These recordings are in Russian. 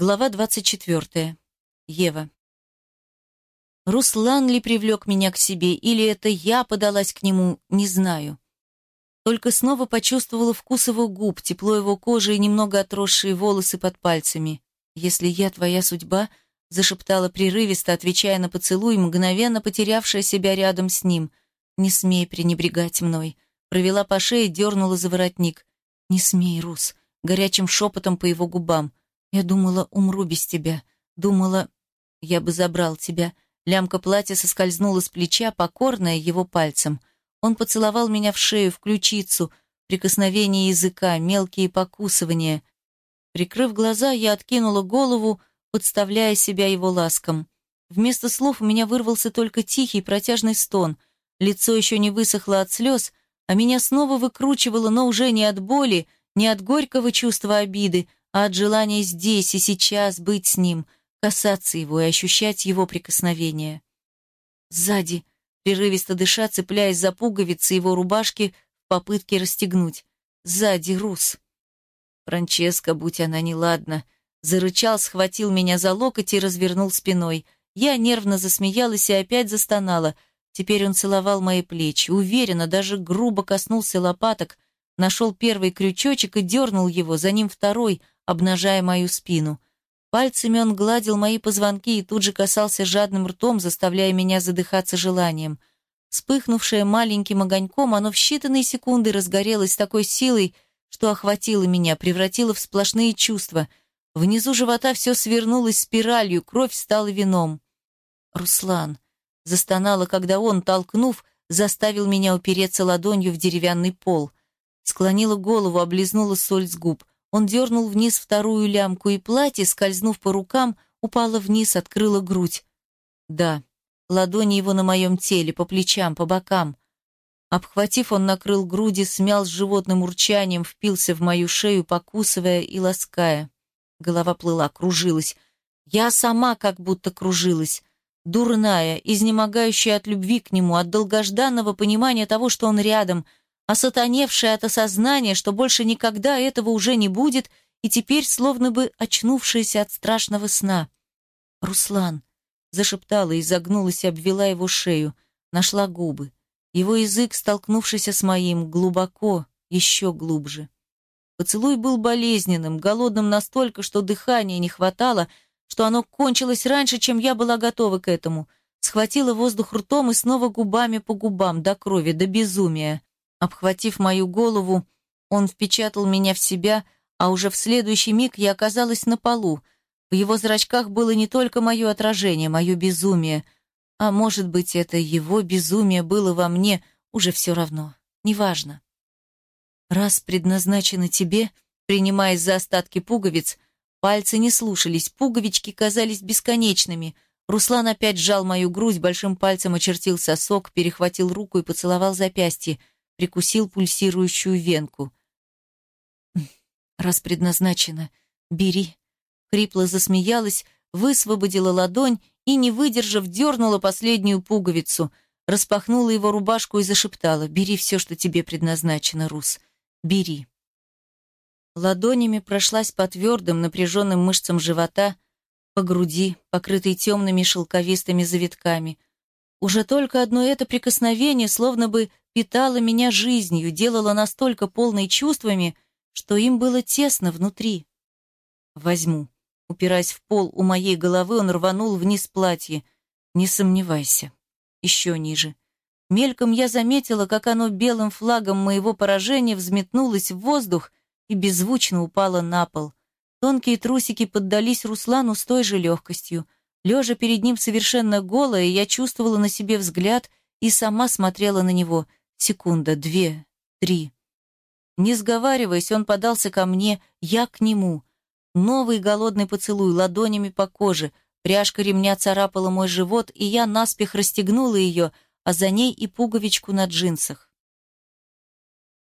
Глава 24. Ева. Руслан ли привлек меня к себе, или это я подалась к нему, не знаю. Только снова почувствовала вкус его губ, тепло его кожи и немного отросшие волосы под пальцами. «Если я твоя судьба», — зашептала прерывисто, отвечая на поцелуй, мгновенно потерявшая себя рядом с ним. «Не смей пренебрегать мной», — провела по шее, дернула за воротник. «Не смей, Рус», — горячим шепотом по его губам. Я думала, умру без тебя. Думала, я бы забрал тебя. Лямка платья соскользнула с плеча, покорная его пальцем. Он поцеловал меня в шею, в ключицу, прикосновение языка, мелкие покусывания. Прикрыв глаза, я откинула голову, подставляя себя его ласкам. Вместо слов у меня вырвался только тихий протяжный стон. Лицо еще не высохло от слез, а меня снова выкручивало, но уже не от боли, не от горького чувства обиды, а от желания здесь и сейчас быть с ним, касаться его и ощущать его прикосновение. Сзади, прерывисто дыша, цепляясь за пуговицы его рубашки в попытке расстегнуть. Сзади Рус. Франческа, будь она неладна, зарычал, схватил меня за локоть и развернул спиной. Я нервно засмеялась и опять застонала. Теперь он целовал мои плечи, уверенно, даже грубо коснулся лопаток, нашел первый крючочек и дернул его, за ним второй, обнажая мою спину. Пальцами он гладил мои позвонки и тут же касался жадным ртом, заставляя меня задыхаться желанием. Вспыхнувшее маленьким огоньком, оно в считанные секунды разгорелось с такой силой, что охватило меня, превратило в сплошные чувства. Внизу живота все свернулось спиралью, кровь стала вином. «Руслан!» — застонала, когда он, толкнув, заставил меня упереться ладонью в деревянный пол. Склонила голову, облизнула соль с губ — он дернул вниз вторую лямку, и платье, скользнув по рукам, упало вниз, открыло грудь. Да, ладони его на моем теле, по плечам, по бокам. Обхватив, он накрыл груди, смял с животным урчанием, впился в мою шею, покусывая и лаская. Голова плыла, кружилась. Я сама как будто кружилась. Дурная, изнемогающая от любви к нему, от долгожданного понимания того, что он рядом — осатаневшая от осознания, что больше никогда этого уже не будет, и теперь словно бы очнувшаяся от страшного сна. «Руслан!» — зашептала и загнулась обвела его шею, нашла губы. Его язык, столкнувшийся с моим, глубоко, еще глубже. Поцелуй был болезненным, голодным настолько, что дыхания не хватало, что оно кончилось раньше, чем я была готова к этому. Схватила воздух ртом и снова губами по губам, до крови, до безумия. Обхватив мою голову, он впечатал меня в себя, а уже в следующий миг я оказалась на полу. В его зрачках было не только мое отражение, мое безумие, а может быть, это его безумие было во мне, уже все равно, неважно. Раз предназначено тебе, принимаясь за остатки пуговиц, пальцы не слушались, пуговички казались бесконечными. Руслан опять сжал мою грудь, большим пальцем очертил сосок, перехватил руку и поцеловал запястье — прикусил пульсирующую венку. «Раз предназначено, бери». Хрипло засмеялась, высвободила ладонь и, не выдержав, дернула последнюю пуговицу, распахнула его рубашку и зашептала «Бери все, что тебе предназначено, Рус, бери». Ладонями прошлась по твердым, напряженным мышцам живота, по груди, покрытой темными шелковистыми завитками. Уже только одно это прикосновение словно бы питала меня жизнью, делала настолько полной чувствами, что им было тесно внутри. «Возьму». Упираясь в пол у моей головы, он рванул вниз платье. «Не сомневайся». Еще ниже. Мельком я заметила, как оно белым флагом моего поражения взметнулось в воздух и беззвучно упало на пол. Тонкие трусики поддались Руслану с той же легкостью. Лежа перед ним совершенно голая, я чувствовала на себе взгляд и сама смотрела на него — Секунда, две, три. Не сговариваясь, он подался ко мне, я к нему. Новый голодный поцелуй ладонями по коже. Пряжка ремня царапала мой живот, и я наспех расстегнула ее, а за ней и пуговичку на джинсах.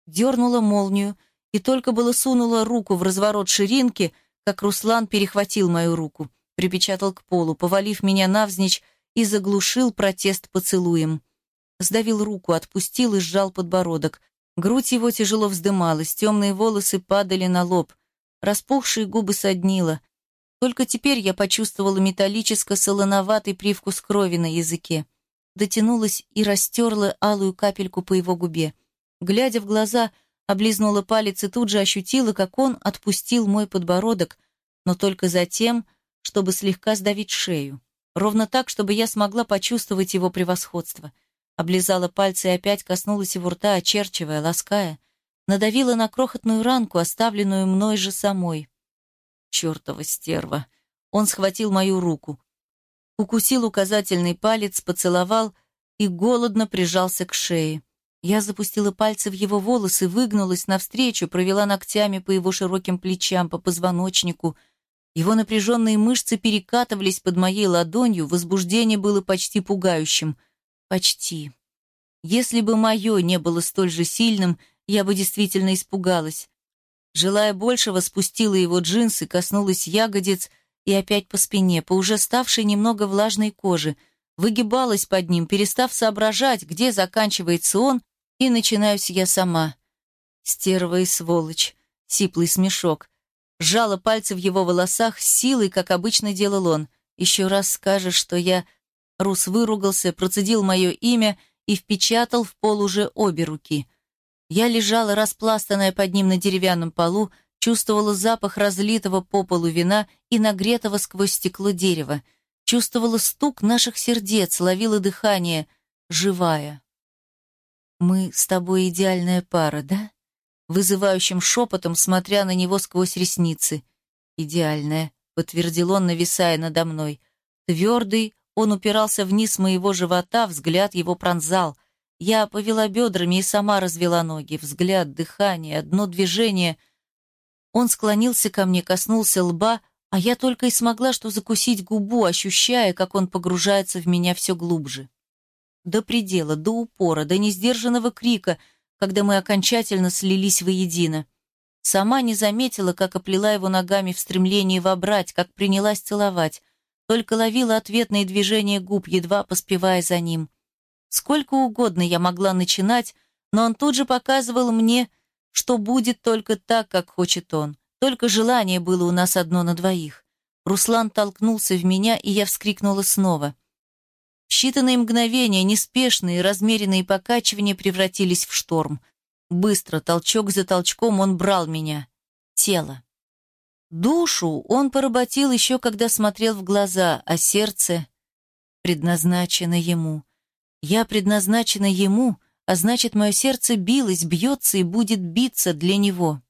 Дернула молнию и только было сунула руку в разворот ширинки, как Руслан перехватил мою руку, припечатал к полу, повалив меня навзничь и заглушил протест поцелуем. Сдавил руку, отпустил и сжал подбородок. Грудь его тяжело вздымалась, темные волосы падали на лоб. Распухшие губы соднило. Только теперь я почувствовала металлическо-солоноватый привкус крови на языке. Дотянулась и растерла алую капельку по его губе. Глядя в глаза, облизнула палец и тут же ощутила, как он отпустил мой подбородок, но только затем, чтобы слегка сдавить шею. Ровно так, чтобы я смогла почувствовать его превосходство. Облизала пальцы и опять коснулась его рта, очерчивая, лаская. Надавила на крохотную ранку, оставленную мной же самой. Чертова стерва. Он схватил мою руку. Укусил указательный палец, поцеловал и голодно прижался к шее. Я запустила пальцы в его волосы, выгнулась навстречу, провела ногтями по его широким плечам, по позвоночнику — его напряженные мышцы перекатывались под моей ладонью, возбуждение было почти пугающим. Почти. Если бы мое не было столь же сильным, я бы действительно испугалась. Желая большего, спустила его джинсы, коснулась ягодиц и опять по спине, по уже ставшей немного влажной коже, выгибалась под ним, перестав соображать, где заканчивается он, и начинаюсь я сама. Стерва и сволочь. Сиплый смешок сжала пальцы в его волосах силой, как обычно делал он. «Еще раз скажешь, что я...» Рус выругался, процедил мое имя и впечатал в пол уже обе руки. Я лежала, распластанная под ним на деревянном полу, чувствовала запах разлитого по полу вина и нагретого сквозь стекло дерева, чувствовала стук наших сердец, ловила дыхание, живая. «Мы с тобой идеальная пара, да?» Вызывающим шепотом, смотря на него сквозь ресницы. «Идеальная», — подтвердил он, нависая надо мной. Твердый, он упирался вниз моего живота, взгляд его пронзал. Я повела бедрами и сама развела ноги. Взгляд, дыхание, одно движение. Он склонился ко мне, коснулся лба, а я только и смогла что закусить губу, ощущая, как он погружается в меня все глубже. До предела, до упора, до несдержанного крика — когда мы окончательно слились воедино. Сама не заметила, как оплела его ногами в стремлении вобрать, как принялась целовать, только ловила ответные движения губ, едва поспевая за ним. Сколько угодно я могла начинать, но он тут же показывал мне, что будет только так, как хочет он. Только желание было у нас одно на двоих. Руслан толкнулся в меня, и я вскрикнула снова — считанные мгновения, неспешные, размеренные покачивания превратились в шторм. Быстро, толчок за толчком, он брал меня. Тело. Душу он поработил еще, когда смотрел в глаза, а сердце предназначено ему. Я предназначена ему, а значит, мое сердце билось, бьется и будет биться для него.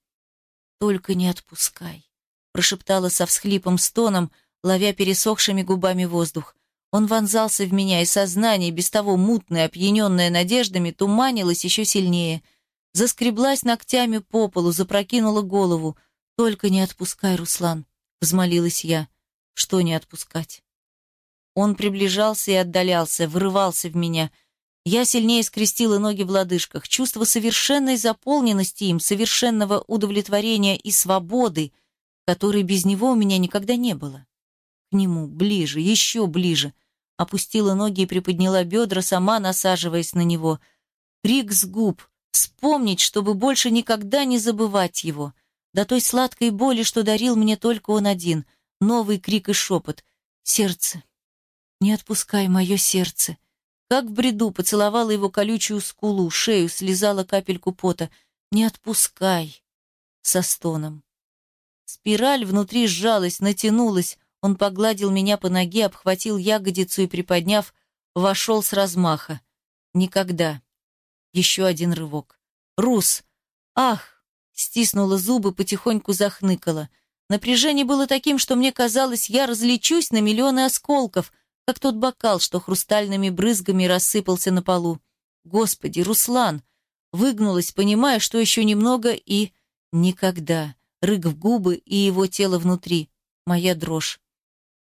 «Только не отпускай», — прошептала со всхлипом стоном, ловя пересохшими губами воздух. Он вонзался в меня, и сознание, без того мутное, опьяненное надеждами, туманилось еще сильнее. Заскреблась ногтями по полу, запрокинула голову. «Только не отпускай, Руслан», — взмолилась я. «Что не отпускать?» Он приближался и отдалялся, вырывался в меня. Я сильнее скрестила ноги в лодыжках. Чувство совершенной заполненности им, совершенного удовлетворения и свободы, которой без него у меня никогда не было к нему, ближе, еще ближе. Опустила ноги и приподняла бедра, сама насаживаясь на него. Крик с губ. Вспомнить, чтобы больше никогда не забывать его. До той сладкой боли, что дарил мне только он один. Новый крик и шепот. Сердце. Не отпускай мое сердце. Как в бреду поцеловала его колючую скулу, шею, слезала капельку пота. Не отпускай. Со стоном. Спираль внутри сжалась, натянулась, он погладил меня по ноге, обхватил ягодицу и, приподняв, вошел с размаха. Никогда. Еще один рывок. «Рус! Ах!» Стиснула зубы, потихоньку захныкала. Напряжение было таким, что мне казалось, я различусь на миллионы осколков, как тот бокал, что хрустальными брызгами рассыпался на полу. Господи, Руслан! Выгнулась, понимая, что еще немного и... Никогда. Рык в губы и его тело внутри. Моя дрожь.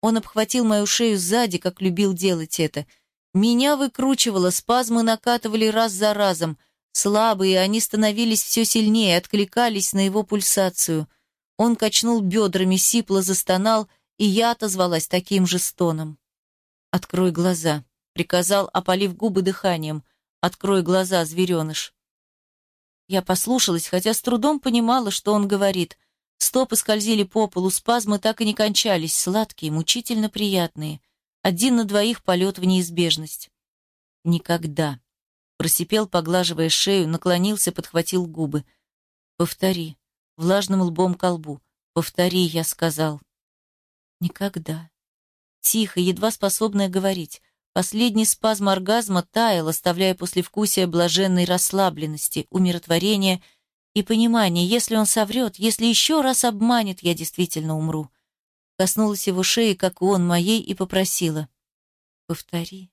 Он обхватил мою шею сзади, как любил делать это. Меня выкручивало, спазмы накатывали раз за разом. Слабые, они становились все сильнее, откликались на его пульсацию. Он качнул бедрами, сипло застонал, и я отозвалась таким же стоном. «Открой глаза», — приказал, опалив губы дыханием. «Открой глаза, звереныш». Я послушалась, хотя с трудом понимала, что он говорит. Стопы скользили по полу, спазмы так и не кончались, сладкие, мучительно приятные. Один на двоих полет в неизбежность. «Никогда», — просипел, поглаживая шею, наклонился, подхватил губы. «Повтори», влажным лбом к лбу. «Повтори», — я сказал. «Никогда». Тихо, едва способная говорить. Последний спазм оргазма таял, оставляя послевкусие блаженной расслабленности, умиротворения и понимания, если он соврет, если еще раз обманет, я действительно умру. Коснулась его шеи, как и он моей, и попросила. «Повтори».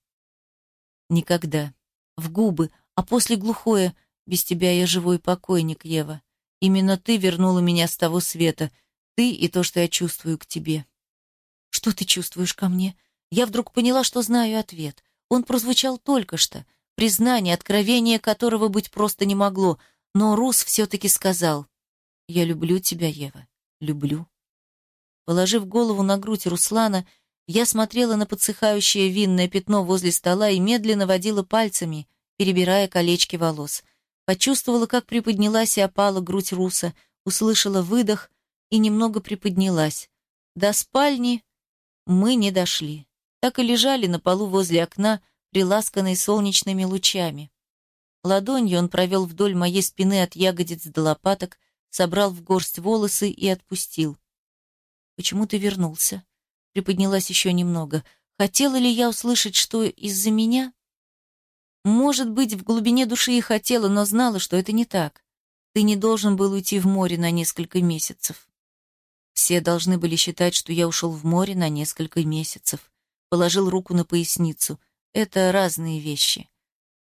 «Никогда». В губы, а после глухое «Без тебя я живой покойник, Ева». Именно ты вернула меня с того света, ты и то, что я чувствую к тебе. Что ты чувствуешь ко мне? Я вдруг поняла, что знаю ответ. Он прозвучал только что, признание, откровение которого быть просто не могло, но Рус все-таки сказал, «Я люблю тебя, Ева, люблю». Положив голову на грудь Руслана, я смотрела на подсыхающее винное пятно возле стола и медленно водила пальцами, перебирая колечки волос. Почувствовала, как приподнялась и опала грудь Руса, услышала выдох и немного приподнялась. До спальни мы не дошли так и лежали на полу возле окна, приласканные солнечными лучами. Ладонью он провел вдоль моей спины от ягодиц до лопаток, собрал в горсть волосы и отпустил. «Почему ты вернулся?» Приподнялась еще немного. «Хотела ли я услышать, что из-за меня?» «Может быть, в глубине души и хотела, но знала, что это не так. Ты не должен был уйти в море на несколько месяцев». Все должны были считать, что я ушел в море на несколько месяцев положил руку на поясницу. Это разные вещи.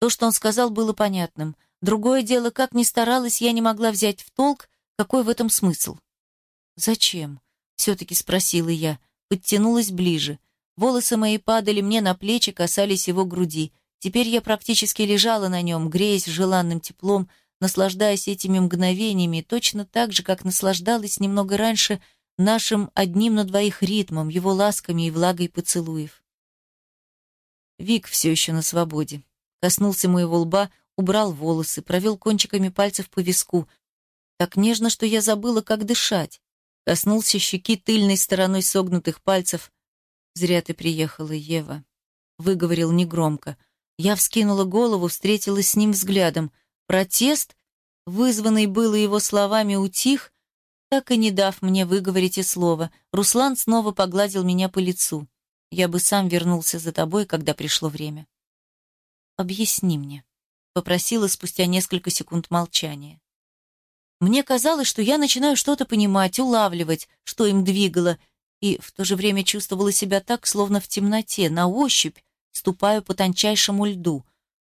То, что он сказал, было понятным. Другое дело, как ни старалась, я не могла взять в толк, какой в этом смысл. «Зачем?» — все-таки спросила я. Подтянулась ближе. Волосы мои падали мне на плечи, касались его груди. Теперь я практически лежала на нем, греясь желанным теплом, наслаждаясь этими мгновениями, точно так же, как наслаждалась немного раньше нашим одним на двоих ритмом, его ласками и влагой поцелуев. Вик все еще на свободе. Коснулся моего лба, убрал волосы, провел кончиками пальцев по виску. Так нежно, что я забыла, как дышать. Коснулся щеки тыльной стороной согнутых пальцев. «Зря ты приехала, Ева», — выговорил негромко. Я вскинула голову, встретилась с ним взглядом. Протест, вызванный было его словами, утих, так и не дав мне выговорить и слова, Руслан снова погладил меня по лицу. Я бы сам вернулся за тобой, когда пришло время. «Объясни мне», — попросила спустя несколько секунд молчания. Мне казалось, что я начинаю что-то понимать, улавливать, что им двигало, и в то же время чувствовала себя так, словно в темноте, на ощупь, ступаю по тончайшему льду.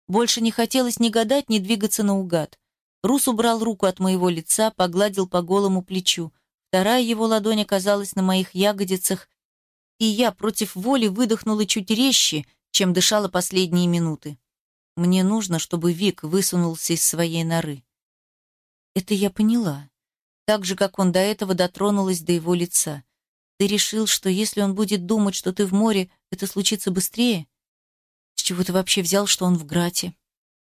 Больше не хотелось ни гадать, ни двигаться наугад. Рус убрал руку от моего лица, погладил по голому плечу. Вторая его ладонь оказалась на моих ягодицах, и я против воли выдохнула чуть резче, чем дышала последние минуты. Мне нужно, чтобы Вик высунулся из своей норы. Это я поняла. Так же, как он до этого дотронулась до его лица. Ты решил, что если он будет думать, что ты в море, это случится быстрее? С чего ты вообще взял, что он в Грате?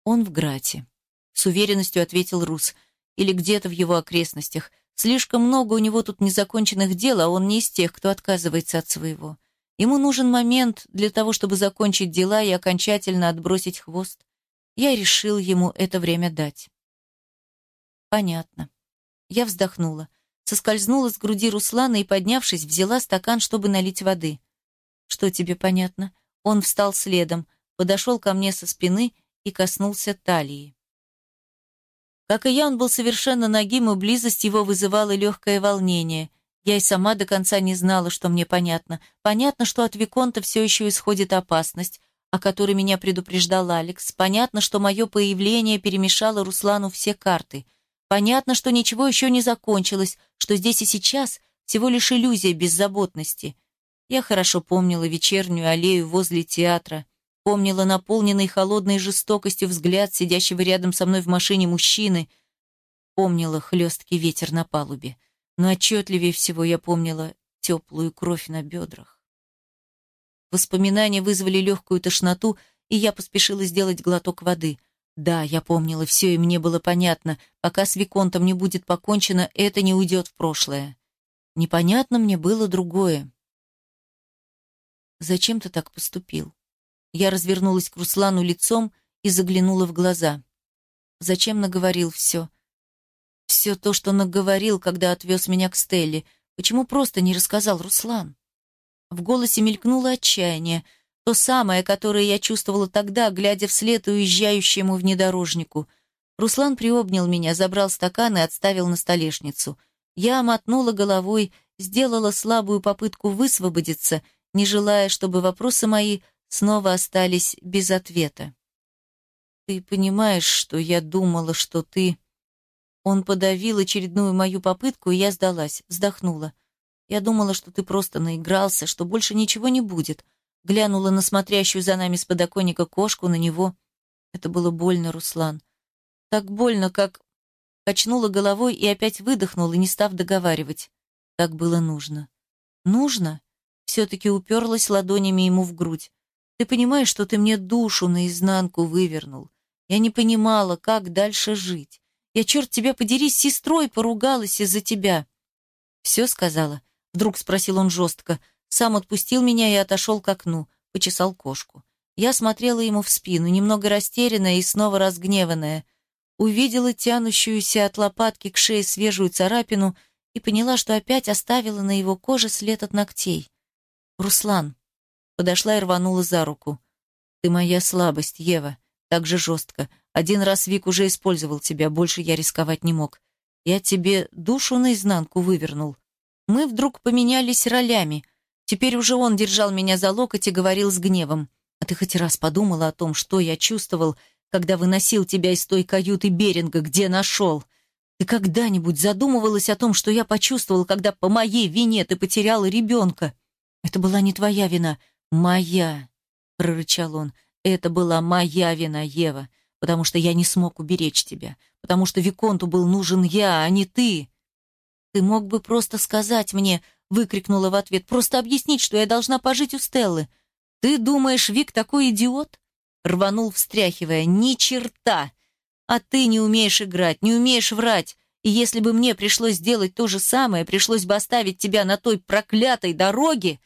Он в Грате. С уверенностью ответил Рус. Или где-то в его окрестностях. Слишком много у него тут незаконченных дел, а он не из тех, кто отказывается от своего. Ему нужен момент для того, чтобы закончить дела и окончательно отбросить хвост. Я решил ему это время дать. Понятно. Я вздохнула. Соскользнула с груди Руслана и, поднявшись, взяла стакан, чтобы налить воды. Что тебе понятно? Он встал следом, подошел ко мне со спины и коснулся талии. Как и я, он был совершенно нагим, и близость его вызывала легкое волнение. Я и сама до конца не знала, что мне понятно. Понятно, что от Виконта все еще исходит опасность, о которой меня предупреждал Алекс. Понятно, что мое появление перемешало Руслану все карты. Понятно, что ничего еще не закончилось, что здесь и сейчас всего лишь иллюзия беззаботности. Я хорошо помнила вечернюю аллею возле театра, Помнила наполненный холодной жестокостью взгляд сидящего рядом со мной в машине мужчины. Помнила хлесткий ветер на палубе. Но отчетливее всего я помнила теплую кровь на бедрах. Воспоминания вызвали легкую тошноту, и я поспешила сделать глоток воды. Да, я помнила все, и мне было понятно, пока с Виконтом не будет покончено, это не уйдет в прошлое. Непонятно мне было другое. «Зачем ты так поступил?» Я развернулась к Руслану лицом и заглянула в глаза. «Зачем наговорил все?» «Все то, что наговорил, когда отвез меня к Стелле. Почему просто не рассказал Руслан?» В голосе мелькнуло отчаяние, то самое, которое я чувствовала тогда, глядя вслед уезжающему внедорожнику. Руслан приобнял меня, забрал стакан и отставил на столешницу. Я мотнула головой, сделала слабую попытку высвободиться, не желая, чтобы вопросы мои снова остались без ответа. «Ты понимаешь, что я думала, что ты...» Он подавил очередную мою попытку, и я сдалась, вздохнула. Я думала, что ты просто наигрался, что больше ничего не будет. Глянула на смотрящую за нами с подоконника кошку, на него. Это было больно, Руслан. Так больно, как... Качнула головой и опять выдохнула, не став договаривать. Так было нужно. Нужно? Все-таки уперлась ладонями ему в грудь. Ты понимаешь, что ты мне душу наизнанку вывернул? Я не понимала, как дальше жить. Я, черт тебя подери, с сестрой поругалась из-за тебя. Все сказала. Вдруг спросил он жестко. Сам отпустил меня и отошел к окну, почесал кошку. Я смотрела ему в спину, немного растерянная и снова разгневанная. Увидела тянущуюся от лопатки к шее свежую царапину и поняла, что опять оставила на его коже след от ногтей. «Руслан!» Подошла и рванула за руку. «Ты моя слабость, Ева!» Так же жестко. Один раз Вик уже использовал тебя, больше я рисковать не мог. Я тебе душу наизнанку вывернул. Мы вдруг поменялись ролями. Теперь уже он держал меня за локоть и говорил с гневом. А ты хоть раз подумала о том, что я чувствовал, когда выносил тебя из той каюты Беринга, где нашел? Ты когда-нибудь задумывалась о том, что я почувствовал, когда по моей вине ты потеряла ребенка? Это была не твоя вина, моя, прорычал он. Это была моя вина, Ева, потому что я не смог уберечь тебя, потому что Виконту был нужен я, а не ты. «Ты мог бы просто сказать мне», — выкрикнула в ответ, «просто объяснить, что я должна пожить у Стеллы. Ты думаешь, Вик такой идиот?» Рванул, встряхивая. «Ни черта! А ты не умеешь играть, не умеешь врать. И если бы мне пришлось сделать то же самое, пришлось бы оставить тебя на той проклятой дороге,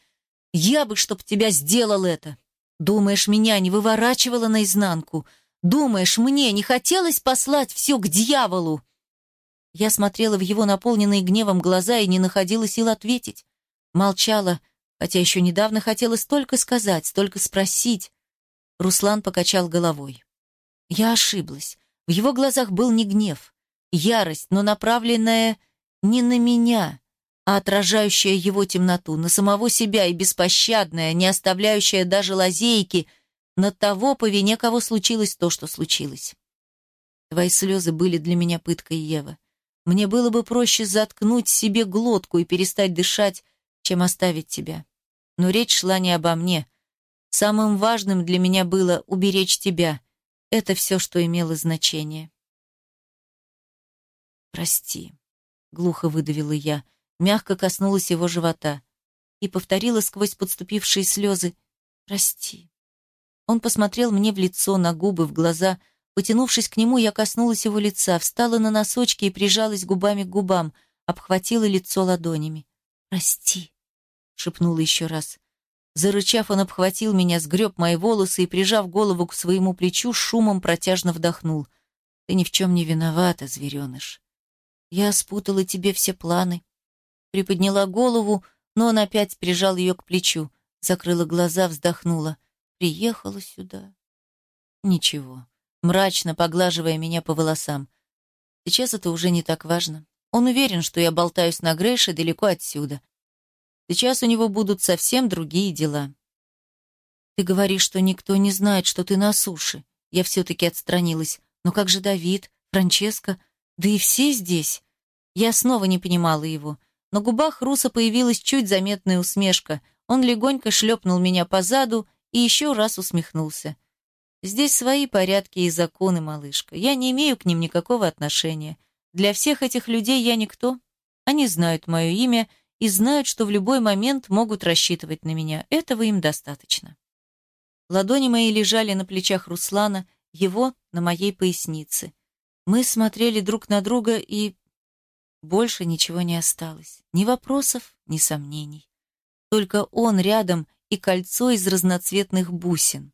я бы, чтоб тебя сделал это. Думаешь, меня не выворачивало наизнанку? Думаешь, мне не хотелось послать все к дьяволу?» Я смотрела в его наполненные гневом глаза и не находила сил ответить. Молчала, хотя еще недавно хотела столько сказать, столько спросить. Руслан покачал головой. Я ошиблась. В его глазах был не гнев, ярость, но направленная не на меня, а отражающая его темноту, на самого себя и беспощадная, не оставляющая даже лазейки на того, по вине кого случилось то, что случилось. Твои слезы были для меня пыткой, Ева. Мне было бы проще заткнуть себе глотку и перестать дышать, чем оставить тебя. Но речь шла не обо мне. Самым важным для меня было уберечь тебя. Это все, что имело значение. «Прости», — глухо выдавила я, мягко коснулась его живота и повторила сквозь подступившие слезы «Прости». Он посмотрел мне в лицо, на губы, в глаза — Потянувшись к нему, я коснулась его лица, встала на носочки и прижалась губами к губам, обхватила лицо ладонями. «Прости», — шепнула еще раз. Зарычав, он обхватил меня, сгреб мои волосы и, прижав голову к своему плечу, шумом протяжно вдохнул. «Ты ни в чем не виновата, звереныш. Я спутала тебе все планы». Приподняла голову, но он опять прижал ее к плечу, закрыла глаза, вздохнула. «Приехала сюда». «Ничего, мрачно поглаживая меня по волосам. Сейчас это уже не так важно. Он уверен, что я болтаюсь на Грейше далеко отсюда. Сейчас у него будут совсем другие дела. Ты говоришь, что никто не знает, что ты на суше. Я все-таки отстранилась. Но как же Давид, Франческо, да и все здесь? Я снова не понимала его. На губах Руса появилась чуть заметная усмешка. Он легонько шлепнул меня по заду и еще раз усмехнулся. Здесь свои порядки и законы, малышка. Я не имею к ним никакого отношения. Для всех этих людей я никто. Они знают мое имя и знают, что в любой момент могут рассчитывать на меня. Этого им достаточно. Ладони мои лежали на плечах Руслана, его на моей пояснице. Мы смотрели друг на друга, и больше ничего не осталось. Ни вопросов, ни сомнений. Только он рядом и кольцо из разноцветных бусин.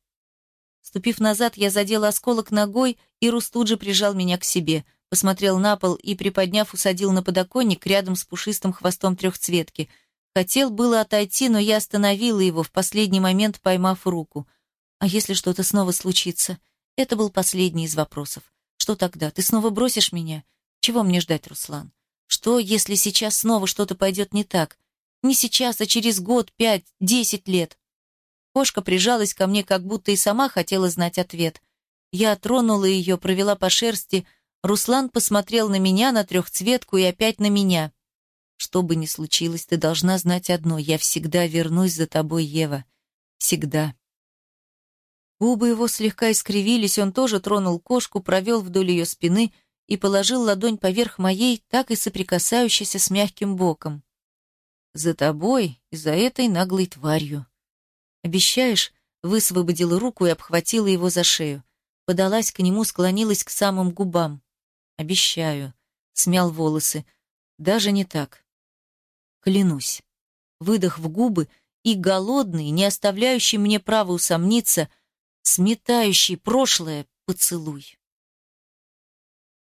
Ступив назад, я задела осколок ногой, и Рус тут же прижал меня к себе, посмотрел на пол и, приподняв, усадил на подоконник рядом с пушистым хвостом трехцветки. Хотел было отойти, но я остановила его, в последний момент поймав руку. «А если что-то снова случится?» Это был последний из вопросов. «Что тогда? Ты снова бросишь меня? Чего мне ждать, Руслан? Что, если сейчас снова что-то пойдет не так? Не сейчас, а через год, пять, десять лет?» Кошка прижалась ко мне, как будто и сама хотела знать ответ. Я тронула ее, провела по шерсти. Руслан посмотрел на меня, на трехцветку и опять на меня. «Что бы ни случилось, ты должна знать одно. Я всегда вернусь за тобой, Ева. Всегда». Губы его слегка искривились, он тоже тронул кошку, провел вдоль ее спины и положил ладонь поверх моей, так и соприкасающейся с мягким боком. «За тобой и за этой наглой тварью». «Обещаешь?» Высвободила руку и обхватила его за шею. Подалась к нему, склонилась к самым губам. «Обещаю», — смял волосы. «Даже не так». «Клянусь». Выдох в губы и голодный, не оставляющий мне права усомниться, сметающий прошлое поцелуй.